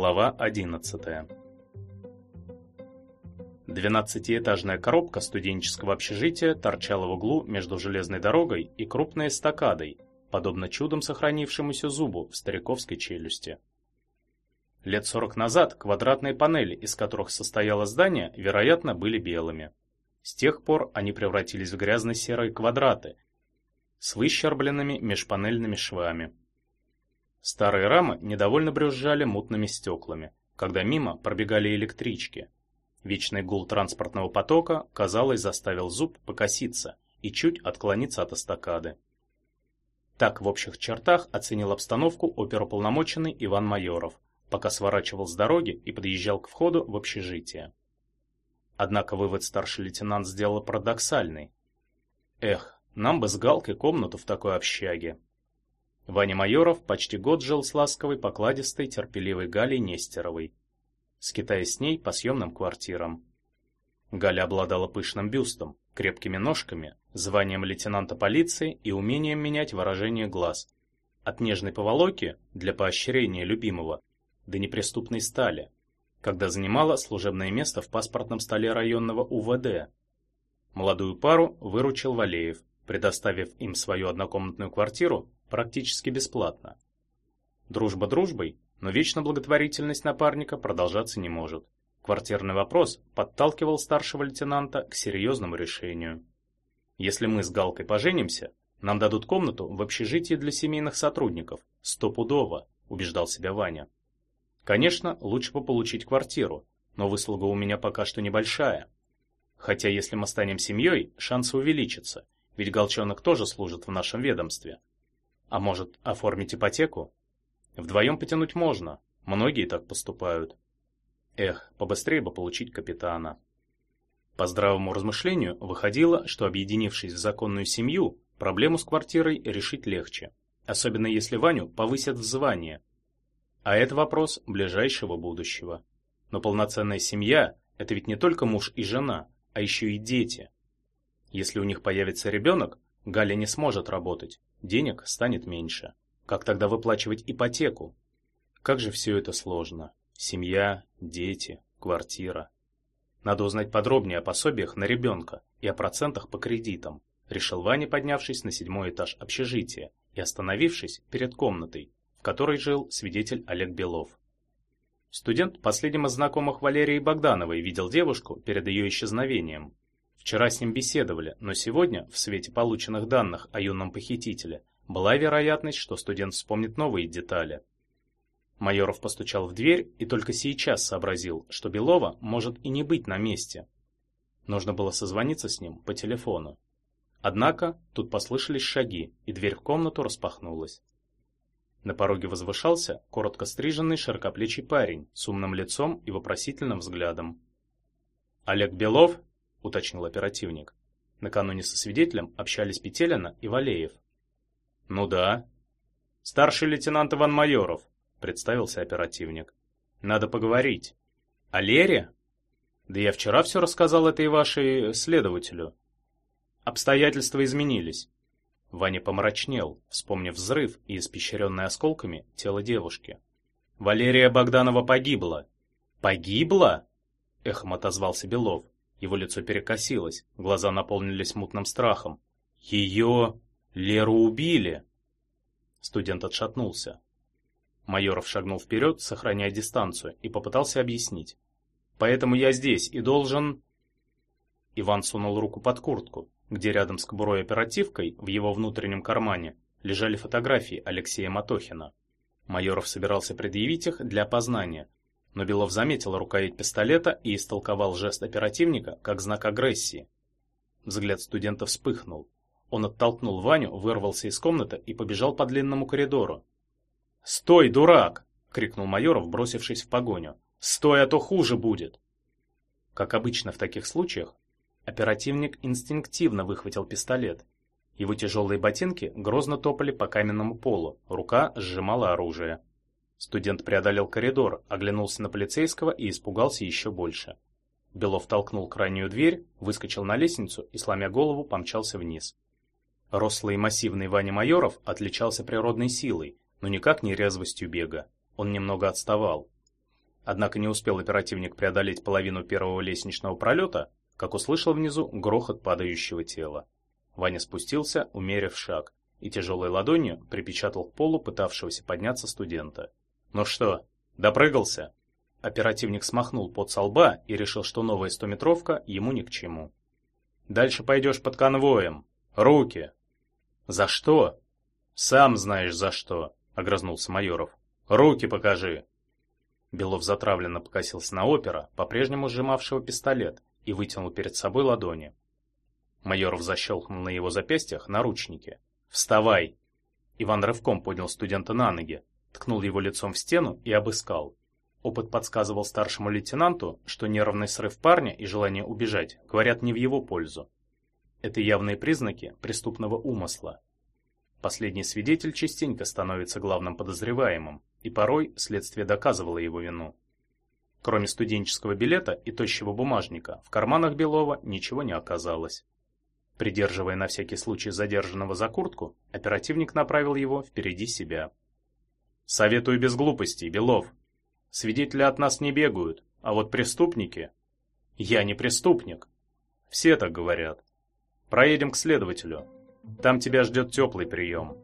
Глава 11 Двенадцатиэтажная коробка студенческого общежития торчала в углу между железной дорогой и крупной эстакадой, подобно чудом сохранившемуся зубу в стариковской челюсти. Лет сорок назад квадратные панели, из которых состояло здание, вероятно, были белыми. С тех пор они превратились в грязно-серые квадраты с выщербленными межпанельными швами. Старые рамы недовольно брюзжали мутными стеклами, когда мимо пробегали электрички. Вечный гул транспортного потока, казалось, заставил зуб покоситься и чуть отклониться от эстакады. Так в общих чертах оценил обстановку оперуполномоченный Иван Майоров, пока сворачивал с дороги и подъезжал к входу в общежитие. Однако вывод старший лейтенант сделал парадоксальный. Эх, нам бы с Галкой комнату в такой общаге. Ваня Майоров почти год жил с ласковой, покладистой, терпеливой Галей Нестеровой, скитаясь с ней по съемным квартирам. Галя обладала пышным бюстом, крепкими ножками, званием лейтенанта полиции и умением менять выражение глаз. От нежной поволоки для поощрения любимого до неприступной стали, когда занимала служебное место в паспортном столе районного УВД. Молодую пару выручил Валеев, предоставив им свою однокомнатную квартиру практически бесплатно. Дружба дружбой, но вечно благотворительность напарника продолжаться не может. Квартирный вопрос подталкивал старшего лейтенанта к серьезному решению. Если мы с Галкой поженимся, нам дадут комнату в общежитии для семейных сотрудников, стопудово, убеждал себя Ваня. Конечно, лучше бы получить квартиру, но выслуга у меня пока что небольшая. Хотя если мы станем семьей, шансы увеличатся, ведь Галчонок тоже служит в нашем ведомстве. А может, оформить ипотеку? Вдвоем потянуть можно, многие так поступают. Эх, побыстрее бы получить капитана. По здравому размышлению выходило, что объединившись в законную семью, проблему с квартирой решить легче, особенно если Ваню повысят в звание. А это вопрос ближайшего будущего. Но полноценная семья – это ведь не только муж и жена, а еще и дети. Если у них появится ребенок, Галя не сможет работать, денег станет меньше. Как тогда выплачивать ипотеку? Как же все это сложно. Семья, дети, квартира. Надо узнать подробнее о пособиях на ребенка и о процентах по кредитам, решил Ваня, поднявшись на седьмой этаж общежития и остановившись перед комнатой, в которой жил свидетель Олег Белов. Студент последним из знакомых Валерии Богдановой видел девушку перед ее исчезновением Вчера с ним беседовали, но сегодня, в свете полученных данных о юном похитителе, была вероятность, что студент вспомнит новые детали. Майоров постучал в дверь и только сейчас сообразил, что Белова может и не быть на месте. Нужно было созвониться с ним по телефону. Однако тут послышались шаги, и дверь в комнату распахнулась. На пороге возвышался коротко стриженный широкоплечий парень с умным лицом и вопросительным взглядом. «Олег Белов?» — уточнил оперативник. Накануне со свидетелем общались Петелина и Валеев. «Ну да». «Старший лейтенант Иван Майоров», — представился оперативник. «Надо поговорить». «О Лере?» «Да я вчера все рассказал этой вашей следователю». Обстоятельства изменились. Ваня помрачнел, вспомнив взрыв и испещренное осколками тело девушки. «Валерия Богданова погибла». «Погибла?» — эхом отозвался Белов. Его лицо перекосилось, глаза наполнились мутным страхом. Ее... Леру убили! Студент отшатнулся. Майоров шагнул вперед, сохраняя дистанцию, и попытался объяснить. «Поэтому я здесь и должен...» Иван сунул руку под куртку, где рядом с кобурой оперативкой в его внутреннем кармане лежали фотографии Алексея Матохина. Майоров собирался предъявить их для опознания, но Белов заметил рукоять пистолета и истолковал жест оперативника как знак агрессии. Взгляд студента вспыхнул. Он оттолкнул Ваню, вырвался из комнаты и побежал по длинному коридору. "Стой, дурак!" крикнул Майоров, бросившись в погоню. "Стой, а то хуже будет". Как обычно в таких случаях, оперативник инстинктивно выхватил пистолет. Его тяжелые ботинки грозно топали по каменному полу, рука сжимала оружие. Студент преодолел коридор, оглянулся на полицейского и испугался еще больше. Белов толкнул крайнюю дверь, выскочил на лестницу и, сломя голову, помчался вниз. Рослый и массивный Ваня Майоров отличался природной силой, но никак не резвостью бега. Он немного отставал. Однако не успел оперативник преодолеть половину первого лестничного пролета, как услышал внизу грохот падающего тела. Ваня спустился, умерив шаг, и тяжелой ладонью припечатал к полу пытавшегося подняться студента. «Ну что, допрыгался?» Оперативник смахнул пот со лба и решил, что новая стометровка ему ни к чему. «Дальше пойдешь под конвоем. Руки!» «За что?» «Сам знаешь, за что», — огрызнулся Майоров. «Руки покажи!» Белов затравленно покосился на опера, по-прежнему сжимавшего пистолет, и вытянул перед собой ладони. Майоров защелкнул на его запястьях наручники. «Вставай!» Иван рывком поднял студента на ноги, ткнул его лицом в стену и обыскал. Опыт подсказывал старшему лейтенанту, что нервный срыв парня и желание убежать говорят не в его пользу. Это явные признаки преступного умысла. Последний свидетель частенько становится главным подозреваемым, и порой следствие доказывало его вину. Кроме студенческого билета и тощего бумажника, в карманах Белова ничего не оказалось. Придерживая на всякий случай задержанного за куртку, оперативник направил его впереди себя. «Советую без глупостей, Белов. Свидетели от нас не бегают, а вот преступники...» «Я не преступник». «Все так говорят. Проедем к следователю. Там тебя ждет теплый прием».